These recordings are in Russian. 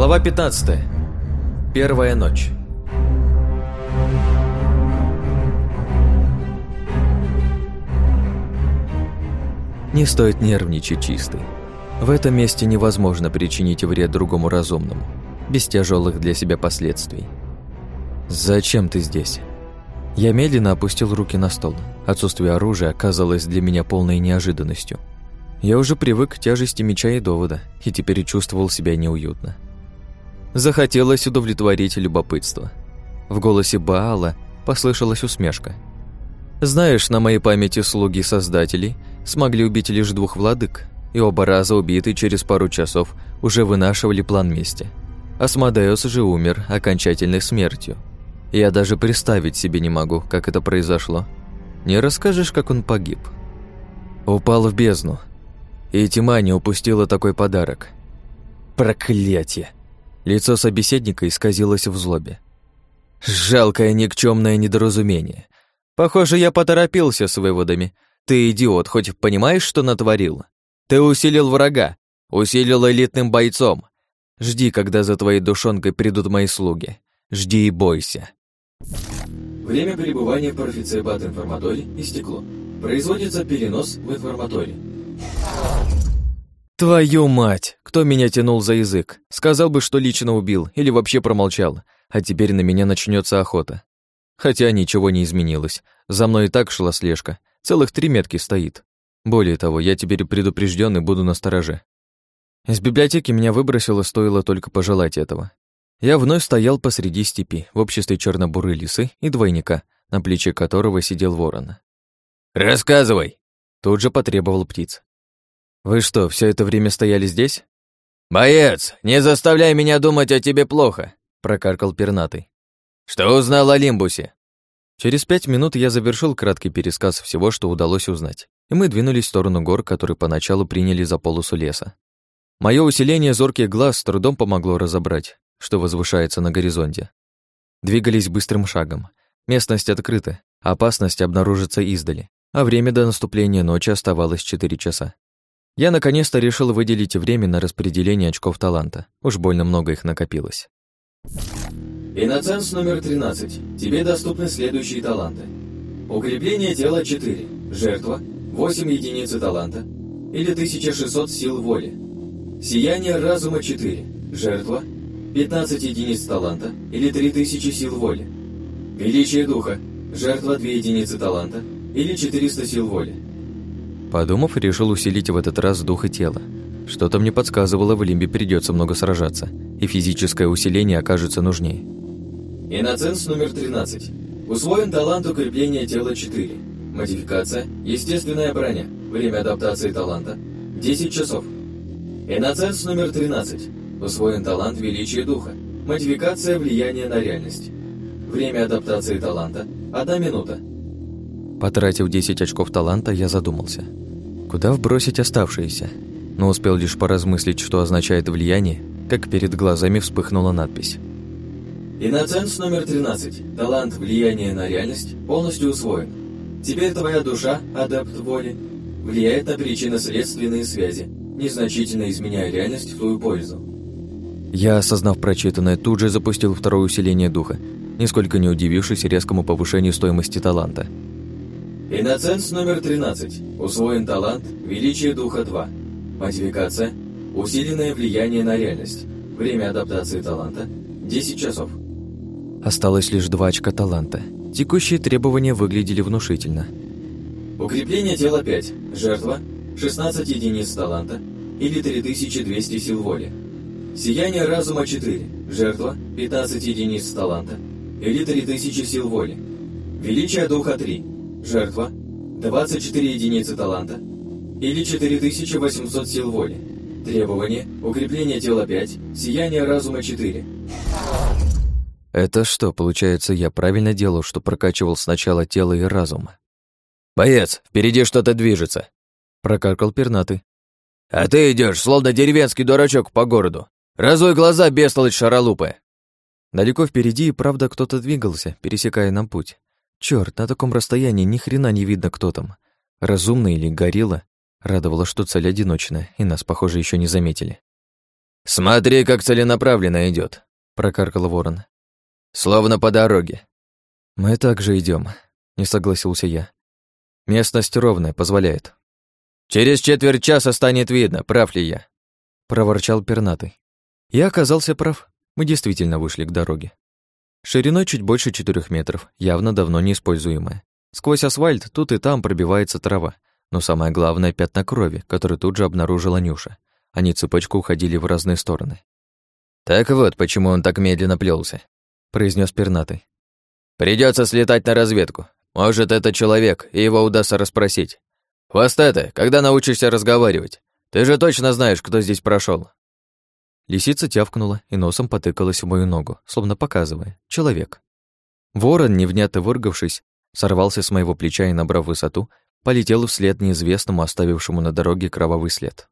Глава 15. Первая ночь. Не стоит нервничать, чистый. В этом месте невозможно причинить вред другому разумному, без тяжелых для себя последствий. «Зачем ты здесь?» Я медленно опустил руки на стол. Отсутствие оружия оказалось для меня полной неожиданностью. Я уже привык к тяжести меча и довода, и теперь чувствовал себя неуютно. Захотелось удовлетворить любопытство. В голосе Баала послышалась усмешка. «Знаешь, на моей памяти слуги создателей смогли убить лишь двух владык, и оба раза убитые через пару часов уже вынашивали план мести. Асмодеус же умер окончательной смертью. Я даже представить себе не могу, как это произошло. Не расскажешь, как он погиб?» Упал в бездну. И тьма не упустила такой подарок. Проклятие! Лицо собеседника исказилось в злобе. Жалкое никчемное недоразумение. Похоже, я поторопился с выводами. Ты идиот, хоть понимаешь, что натворил? Ты усилил врага, усилил элитным бойцом. Жди, когда за твоей душонкой придут мои слуги. Жди и бойся. Время пребывания парфицепат информаторий истекло. Производится перенос в информаторий. Твою мать! Кто меня тянул за язык? Сказал бы, что лично убил, или вообще промолчал, а теперь на меня начнется охота. Хотя ничего не изменилось. За мной и так шла слежка. Целых три метки стоит. Более того, я теперь предупрежден и буду настороже. Из библиотеки меня выбросило, стоило только пожелать этого. Я вновь стоял посреди степи, в обществе черно-бурой лисы и двойника, на плече которого сидел ворон. «Рассказывай!» Тут же потребовал птиц. «Вы что, все это время стояли здесь?» «Боец, не заставляй меня думать о тебе плохо», — прокаркал пернатый. «Что узнал о Лимбусе?» Через пять минут я завершил краткий пересказ всего, что удалось узнать, и мы двинулись в сторону гор, которые поначалу приняли за полосу леса. Мое усиление зорких глаз с трудом помогло разобрать, что возвышается на горизонте. Двигались быстрым шагом. Местность открыта, опасность обнаружится издали, а время до наступления ночи оставалось 4 часа. Я наконец-то решил выделить время на распределение очков таланта. Уж больно много их накопилось. Иноценс номер 13. Тебе доступны следующие таланты. Укрепление тела 4. Жертва 8 единиц таланта или 1600 сил воли. Сияние разума 4. Жертва 15 единиц таланта или 3000 сил воли. Величие духа. Жертва 2 единицы таланта или 400 сил воли. Подумав, решил усилить в этот раз дух и тело. Что-то мне подсказывало, в Лимбе придется много сражаться, и физическое усиление окажется нужнее. Иноценс номер 13. Усвоен талант укрепления тела 4. Модификация – естественная броня. Время адаптации таланта – 10 часов. Иноценс номер 13. Усвоен талант величия духа. Модификация влияния на реальность. Время адаптации таланта – 1 минута. Потратив 10 очков таланта, я задумался. Куда вбросить оставшиеся? Но успел лишь поразмыслить, что означает влияние, как перед глазами вспыхнула надпись. Иноценс номер 13. Талант влияния на реальность полностью усвоен. Теперь твоя душа, адепт воли, влияет на причинно-следственные связи, незначительно изменяя реальность в твою пользу. Я, осознав прочитанное, тут же запустил второе усиление духа, нисколько не удивившись резкому повышению стоимости таланта. Иноценс номер 13. Усвоен талант Величие Духа 2. Модификация Усиленное влияние на реальность. Время адаптации таланта 10 часов. Осталось лишь два очка таланта. Текущие требования выглядели внушительно. Укрепление тела 5. Жертва 16 единиц таланта или 3200 сил воли. Сияние разума 4. Жертва 15 единиц таланта или 3000 сил воли. Величие духа 3. Жертва 24 единицы таланта или 4800 сил воли. Требование укрепление тела 5, сияние разума 4. Это что, получается, я правильно делал, что прокачивал сначала тело и разум? «Боец, впереди что-то движется», — прокаркал пернатый. «А ты идешь, словно деревенский дурачок по городу. Разуй глаза, бестолочь шаролупы!» Далеко впереди и правда кто-то двигался, пересекая нам путь. Черт, на таком расстоянии ни хрена не видно, кто там. Разумный или горилла. Радовало, что цель одиночная, и нас, похоже, еще не заметили. «Смотри, как целенаправленно идет, прокаркал ворон. «Словно по дороге». «Мы также идем, не согласился я. «Местность ровная, позволяет». «Через четверть часа станет видно, прав ли я», — проворчал пернатый. Я оказался прав. Мы действительно вышли к дороге. Шириной чуть больше четырех метров, явно давно неиспользуемая. Сквозь асфальт тут и там пробивается трава, но самое главное — пятна крови, которые тут же обнаружила Нюша. Они цепочку уходили в разные стороны. «Так вот, почему он так медленно плелся, произнес пернатый. Придется слетать на разведку. Может, это человек, и его удастся расспросить. Хвостатый, когда научишься разговаривать? Ты же точно знаешь, кто здесь прошел. Лисица тявкнула и носом потыкалась в мою ногу, словно показывая «человек». Ворон, невнятно выргавшись, сорвался с моего плеча и, набрав высоту, полетел вслед неизвестному, оставившему на дороге кровавый след.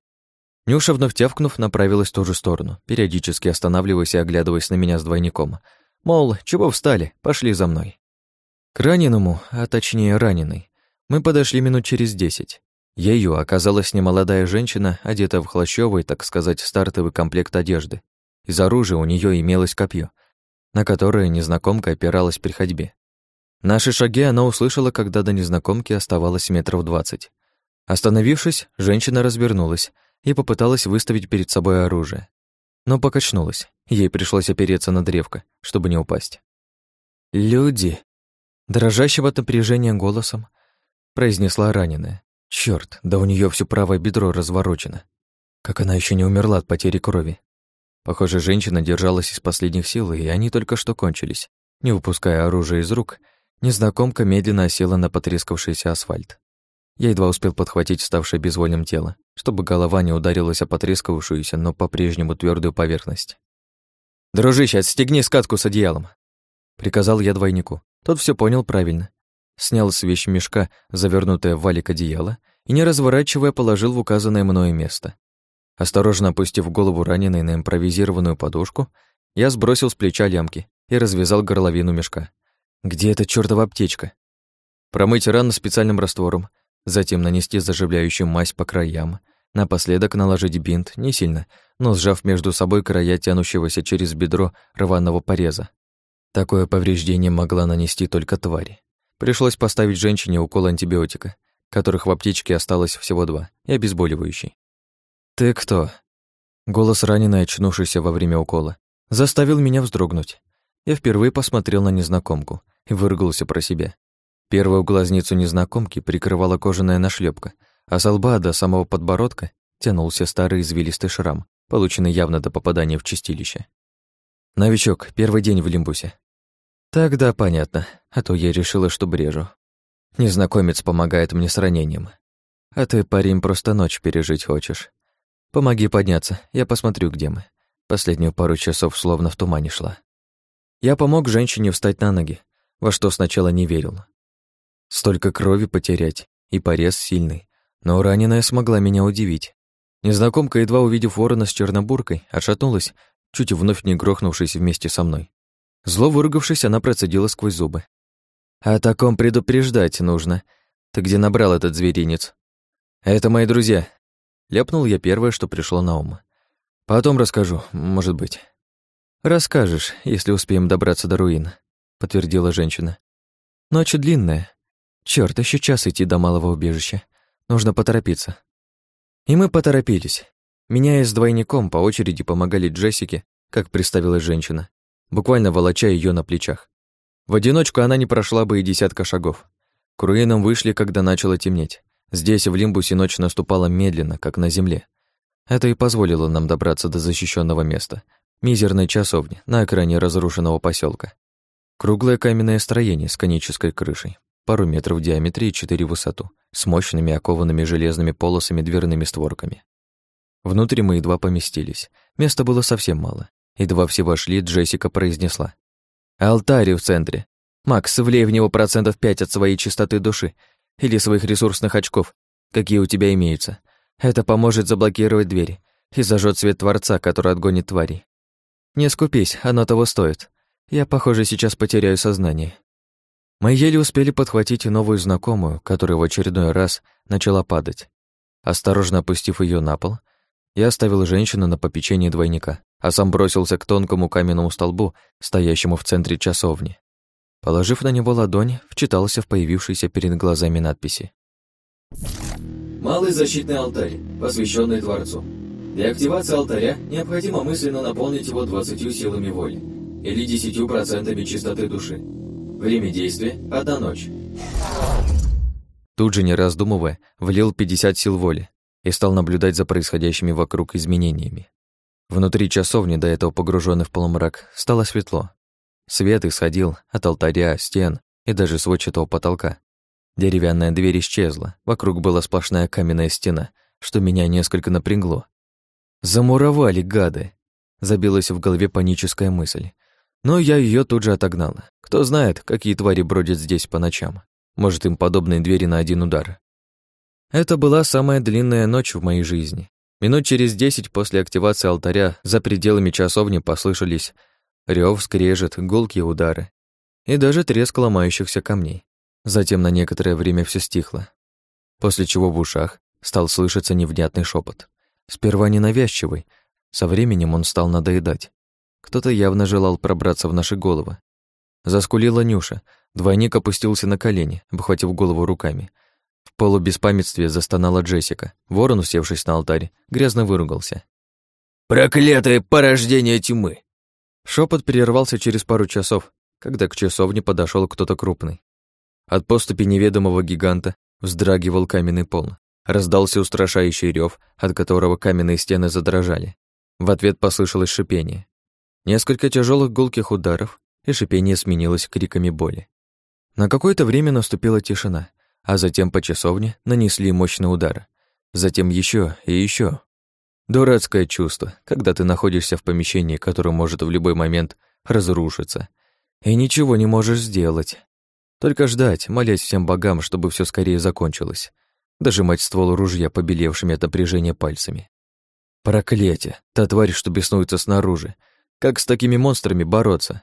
Нюша, вновь тявкнув, направилась в ту же сторону, периодически останавливаясь и оглядываясь на меня с двойником. Мол, чего встали, пошли за мной. К раненому, а точнее раненой, мы подошли минут через десять. Ею оказалась немолодая женщина, одетая в хлощёвый, так сказать, стартовый комплект одежды. Из оружия у нее имелось копье, на которое незнакомка опиралась при ходьбе. Наши шаги она услышала, когда до незнакомки оставалось метров двадцать. Остановившись, женщина развернулась и попыталась выставить перед собой оружие. Но покачнулась. Ей пришлось опереться на древко, чтобы не упасть. «Люди!» Дрожащим от напряжения голосом произнесла раненая. Черт, да у нее все правое бедро разворочено. Как она еще не умерла от потери крови. Похоже, женщина держалась из последних сил, и они только что кончились. Не выпуская оружие из рук, незнакомка медленно осела на потрескавшийся асфальт. Я едва успел подхватить ставшее безвольным тело, чтобы голова не ударилась о потрескавшуюся, но по-прежнему твердую поверхность. «Дружище, отстегни скатку с одеялом!» Приказал я двойнику. Тот все понял правильно. Снял с вещмешка завернутое в валик одеяло и, не разворачивая, положил в указанное мною место. Осторожно опустив голову раненой на импровизированную подушку, я сбросил с плеча лямки и развязал горловину мешка. Где эта чёртова аптечка? Промыть рану специальным раствором, затем нанести заживляющую мазь по краям, напоследок наложить бинт, не сильно, но сжав между собой края тянущегося через бедро рваного пореза. Такое повреждение могла нанести только тварь. Пришлось поставить женщине укол антибиотика, которых в аптечке осталось всего два, и обезболивающий. «Ты кто?» Голос раненой, очнувшийся во время укола, заставил меня вздрогнуть. Я впервые посмотрел на незнакомку и выругался про себя. Первую глазницу незнакомки прикрывала кожаная нашлепка, а с лба до самого подбородка тянулся старый извилистый шрам, полученный явно до попадания в чистилище. «Новичок, первый день в Лимбусе». «Тогда понятно, а то я решила, что брежу. Незнакомец помогает мне с ранением. А ты, парень, просто ночь пережить хочешь. Помоги подняться, я посмотрю, где мы. Последнюю пару часов словно в тумане шла». Я помог женщине встать на ноги, во что сначала не верил. Столько крови потерять, и порез сильный. Но раненая смогла меня удивить. Незнакомка, едва увидев ворона с чернобуркой, отшатнулась, чуть вновь не грохнувшись вместе со мной. Зло выругавшись, она процедила сквозь зубы. «О таком предупреждать нужно. Ты где набрал этот зверинец?» «Это мои друзья». Ляпнул я первое, что пришло на ум. «Потом расскажу, может быть». «Расскажешь, если успеем добраться до руин», — подтвердила женщина. «Ночь длинная. Чёрт, еще час идти до малого убежища. Нужно поторопиться». И мы поторопились. Меня с двойником по очереди помогали Джессике, как представилась женщина, буквально волоча ее на плечах. В одиночку она не прошла бы и десятка шагов. К руинам вышли, когда начало темнеть. Здесь, в Лимбусе, ночь наступала медленно, как на земле. Это и позволило нам добраться до защищенного места, мизерной часовни на экране разрушенного поселка. Круглое каменное строение с конической крышей, пару метров в диаметре и четыре в высоту, с мощными окованными железными полосами дверными створками. Внутри мы едва поместились. Места было совсем мало. Едва все вошли, Джессика произнесла. «Алтарь в центре. Макс, влей в него процентов пять от своей чистоты души или своих ресурсных очков, какие у тебя имеются. Это поможет заблокировать двери и зажжет свет Творца, который отгонит твари. Не скупись, оно того стоит. Я, похоже, сейчас потеряю сознание. Мы еле успели подхватить новую знакомую, которая в очередной раз начала падать. Осторожно опустив ее на пол, Я оставил женщину на попечении двойника, а сам бросился к тонкому каменному столбу, стоящему в центре часовни. Положив на него ладонь, вчитался в появившиеся перед глазами надписи. Малый защитный алтарь, посвященный Творцу. Для активации алтаря необходимо мысленно наполнить его 20 силами воли или 10% чистоты души. Время действия – одна ночь. Тут же, не раздумывая, влил 50 сил воли и стал наблюдать за происходящими вокруг изменениями. Внутри часовни, до этого погруженный в полумрак, стало светло. Свет исходил от алтаря, стен и даже сводчатого потолка. Деревянная дверь исчезла, вокруг была сплошная каменная стена, что меня несколько напрягло. Замуровали, гады! Забилась в голове паническая мысль. Но я ее тут же отогнала. Кто знает, какие твари бродят здесь по ночам. Может, им подобные двери на один удар. Это была самая длинная ночь в моей жизни. Минут через десять после активации алтаря за пределами часовни послышались рев, скрежет, гулкие удары и даже треск ломающихся камней. Затем на некоторое время все стихло, после чего в ушах стал слышаться невнятный шепот. Сперва ненавязчивый, со временем он стал надоедать. Кто-то явно желал пробраться в наши головы. Заскулила Нюша, двойник опустился на колени, обхватив голову руками. В полубеспамятстве застонала Джессика. Ворон, усевшись на алтарь, грязно выругался. «Проклятое порождение тьмы!» Шепот прервался через пару часов, когда к часовне подошел кто-то крупный. От поступи неведомого гиганта вздрагивал каменный пол. Раздался устрашающий рев, от которого каменные стены задрожали. В ответ послышалось шипение. Несколько тяжелых гулких ударов, и шипение сменилось криками боли. На какое-то время наступила тишина, а затем по часовне нанесли мощный удар. Затем еще и еще. Дурацкое чувство, когда ты находишься в помещении, которое может в любой момент разрушиться, и ничего не можешь сделать. Только ждать, молясь всем богам, чтобы все скорее закончилось дожимать ствол ружья побелевшими от напряжения пальцами. Проклятие! Та тварь, что беснуется снаружи. Как с такими монстрами бороться?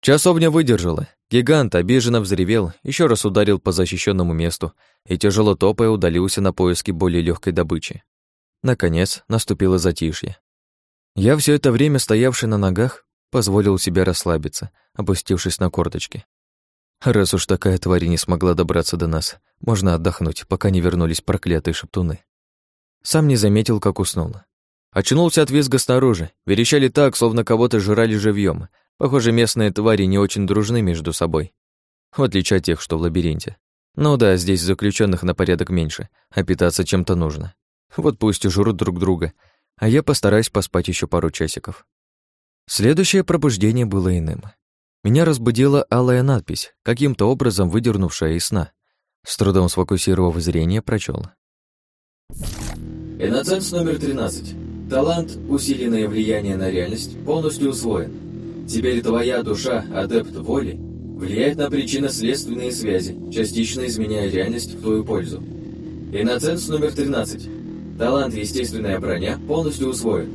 Часовня выдержала. Гигант обиженно взревел, еще раз ударил по защищенному месту и, тяжело топая, удалился на поиски более легкой добычи. Наконец, наступило затишье. Я все это время, стоявший на ногах, позволил себе расслабиться, опустившись на корточки. Раз уж такая тварь не смогла добраться до нас, можно отдохнуть, пока не вернулись проклятые шептуны. Сам не заметил, как уснул. Очнулся от визга снаружи. Верещали так, словно кого-то жрали живьем. Похоже, местные твари не очень дружны между собой. В отличие от тех, что в лабиринте. Ну да, здесь заключенных на порядок меньше, а питаться чем-то нужно. Вот пусть жрут друг друга, а я постараюсь поспать еще пару часиков. Следующее пробуждение было иным. Меня разбудила алая надпись, каким-то образом выдернувшая из сна. С трудом сфокусировав зрение, прочел. Иноценс номер 13. Талант, усиленное влияние на реальность, полностью усвоен. Теперь твоя душа, адепт воли, влияет на причинно-следственные связи, частично изменяя реальность в твою пользу. Иноценс номер 13. Талант «Естественная броня» полностью усвоен.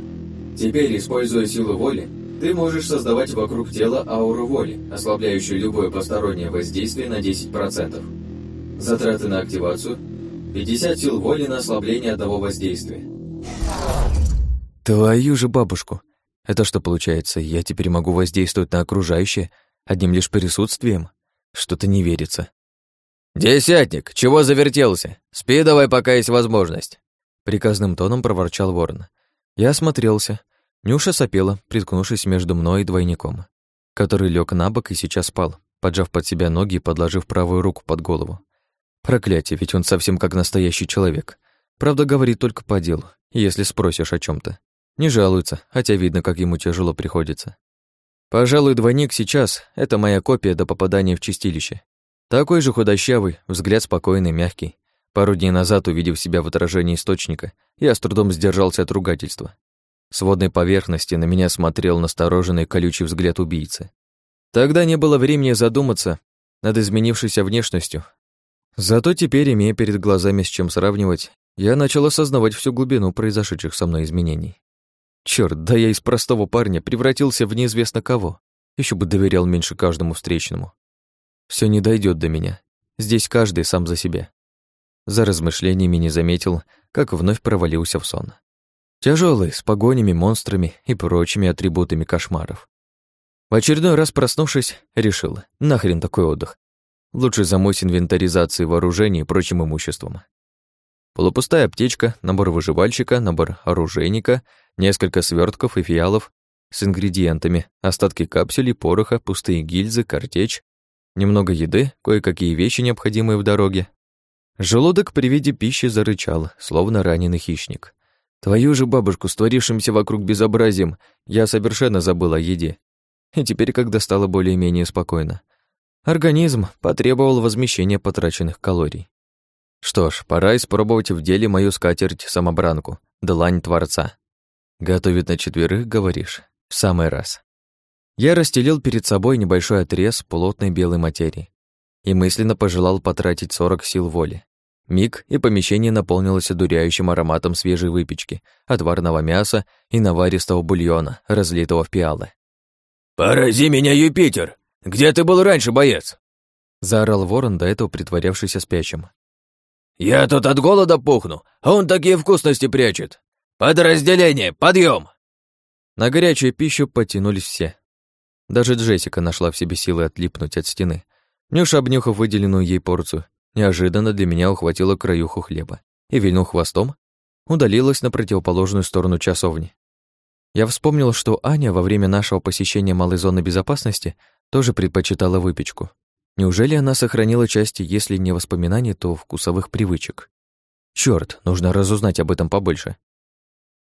Теперь, используя силу воли, ты можешь создавать вокруг тела ауру воли, ослабляющую любое постороннее воздействие на 10%. Затраты на активацию – 50 сил воли на ослабление одного воздействия. Твою же бабушку! Это что получается, я теперь могу воздействовать на окружающее одним лишь присутствием? Что-то не верится. «Десятник, чего завертелся? Спи давай, пока есть возможность!» Приказным тоном проворчал ворон. Я осмотрелся, Нюша сопела, приткнувшись между мной и двойником, который лег на бок и сейчас спал, поджав под себя ноги и подложив правую руку под голову. Проклятие, ведь он совсем как настоящий человек. Правда, говорит только по делу, если спросишь о чем то Не жалуется, хотя видно, как ему тяжело приходится. Пожалуй, двойник сейчас — это моя копия до попадания в чистилище. Такой же худощавый, взгляд спокойный, мягкий. Пару дней назад, увидев себя в отражении источника, я с трудом сдержался от ругательства. С водной поверхности на меня смотрел настороженный колючий взгляд убийцы. Тогда не было времени задуматься над изменившейся внешностью. Зато теперь, имея перед глазами с чем сравнивать, я начал осознавать всю глубину произошедших со мной изменений. Чёрт, да я из простого парня превратился в неизвестно кого. Еще бы доверял меньше каждому встречному. Все не дойдет до меня. Здесь каждый сам за себя. За размышлениями не заметил, как вновь провалился в сон. Тяжелый, с погонями, монстрами и прочими атрибутами кошмаров. В очередной раз проснувшись, решил, нахрен такой отдых. Лучше замусь инвентаризацией вооружений и прочим имуществом. Полупустая аптечка, набор выживальщика, набор оружейника, несколько свертков и фиалов с ингредиентами, остатки капсулей, пороха, пустые гильзы, картечь, немного еды, кое-какие вещи, необходимые в дороге. Желудок при виде пищи зарычал, словно раненый хищник. Твою же бабушку с творившимся вокруг безобразием я совершенно забыл о еде. И теперь, когда стало более-менее спокойно, организм потребовал возмещения потраченных калорий. Что ж, пора испробовать в деле мою скатерть-самобранку, длань Творца. Готовит на четверых, говоришь? В самый раз. Я расстелил перед собой небольшой отрез плотной белой материи и мысленно пожелал потратить 40 сил воли. Миг, и помещение наполнилось одуряющим ароматом свежей выпечки, отварного мяса и наваристого бульона, разлитого в пиалы. «Порази меня, Юпитер! Где ты был раньше, боец?» Заорал ворон, до этого притворявшийся спящим. «Я тут от голода пухну, а он такие вкусности прячет! Подразделение, подъем!» На горячую пищу потянулись все. Даже Джессика нашла в себе силы отлипнуть от стены. Нюша, обнюхав выделенную ей порцию, неожиданно для меня ухватила краюху хлеба и, вильнув хвостом, удалилась на противоположную сторону часовни. Я вспомнил, что Аня во время нашего посещения малой зоны безопасности тоже предпочитала выпечку. Неужели она сохранила части, если не воспоминаний, то вкусовых привычек? Чёрт, нужно разузнать об этом побольше.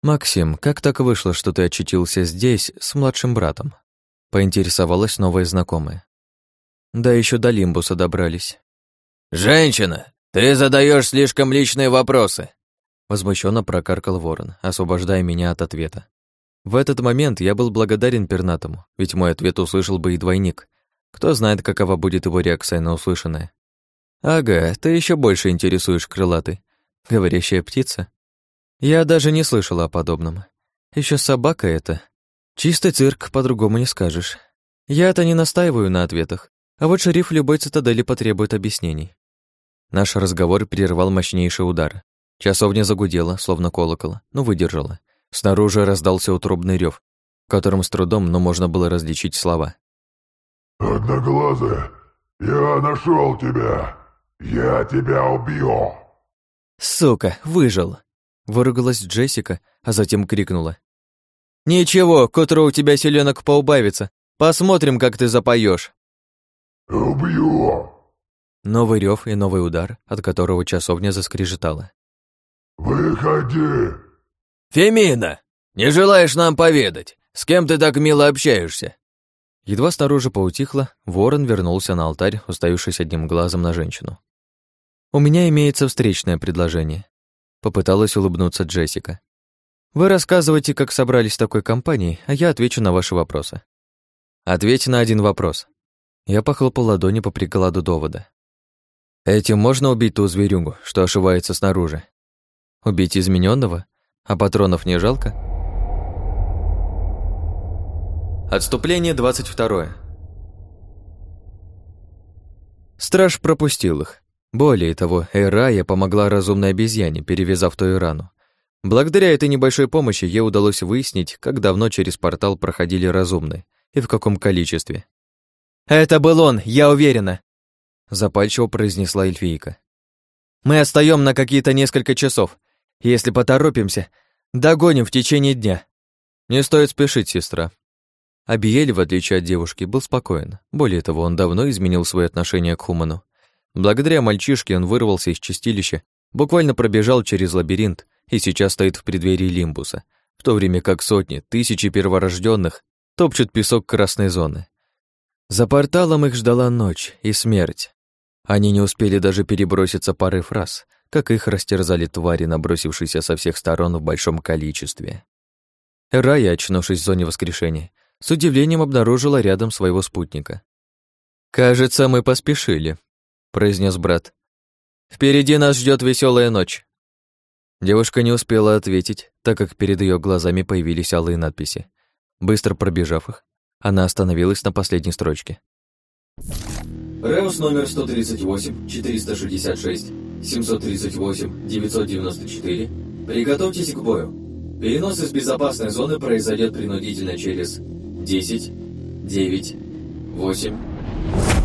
«Максим, как так вышло, что ты очутился здесь с младшим братом?» Поинтересовалась новая знакомая. Да еще до Лимбуса добрались. «Женщина, ты задаешь слишком личные вопросы!» Возмущенно прокаркал ворон, освобождая меня от ответа. В этот момент я был благодарен пернатому, ведь мой ответ услышал бы и двойник, кто знает, какова будет его реакция на услышанное. «Ага, ты еще больше интересуешь, крылатый. Говорящая птица. Я даже не слышала о подобном. Еще собака это. Чистый цирк, по-другому не скажешь. Я-то не настаиваю на ответах, а вот шериф любой цитадели потребует объяснений». Наш разговор прервал мощнейший удар. Часовня загудела, словно колокол, но выдержала. Снаружи раздался утробный рев, в котором с трудом, но можно было различить слова. «Одноглазая, я нашел тебя! Я тебя убью!» «Сука, выжил!» — выругалась Джессика, а затем крикнула. «Ничего, к утру у тебя селенок поубавится. Посмотрим, как ты запоешь. «Убью!» Новый рев и новый удар, от которого часовня заскрежетала. «Выходи!» «Фемина, не желаешь нам поведать, с кем ты так мило общаешься?» Едва снаружи поутихло, ворон вернулся на алтарь, уставившись одним глазом на женщину. «У меня имеется встречное предложение», — попыталась улыбнуться Джессика. «Вы рассказывайте, как собрались в такой компании, а я отвечу на ваши вопросы». «Ответь на один вопрос». Я похлопал ладони по прикладу довода. «Этим можно убить ту зверюгу, что ошивается снаружи? Убить измененного? А патронов не жалко?» Отступление 22. Страж пропустил их. Более того, Эрая помогла разумной обезьяне, перевязав ту рану. Благодаря этой небольшой помощи ей удалось выяснить, как давно через портал проходили разумные и в каком количестве. «Это был он, я уверена!» Запальчиво произнесла эльфийка. «Мы отстаём на какие-то несколько часов. Если поторопимся, догоним в течение дня». «Не стоит спешить, сестра», Абиель, в отличие от девушки, был спокоен. Более того, он давно изменил свое отношение к Хуману. Благодаря мальчишке он вырвался из чистилища, буквально пробежал через лабиринт и сейчас стоит в преддверии Лимбуса, в то время как сотни, тысячи перворожденных топчут песок красной зоны. За порталом их ждала ночь и смерть. Они не успели даже переброситься пары фраз, как их растерзали твари, набросившиеся со всех сторон в большом количестве. Рая, очнувшись в зоне воскрешения, с удивлением обнаружила рядом своего спутника. «Кажется, мы поспешили», — произнес брат. «Впереди нас ждет веселая ночь». Девушка не успела ответить, так как перед ее глазами появились алые надписи. Быстро пробежав их, она остановилась на последней строчке. Реус номер 138, 466, 738, 994. Приготовьтесь к бою. Перенос из безопасной зоны произойдет принудительно через 10, 9, 8...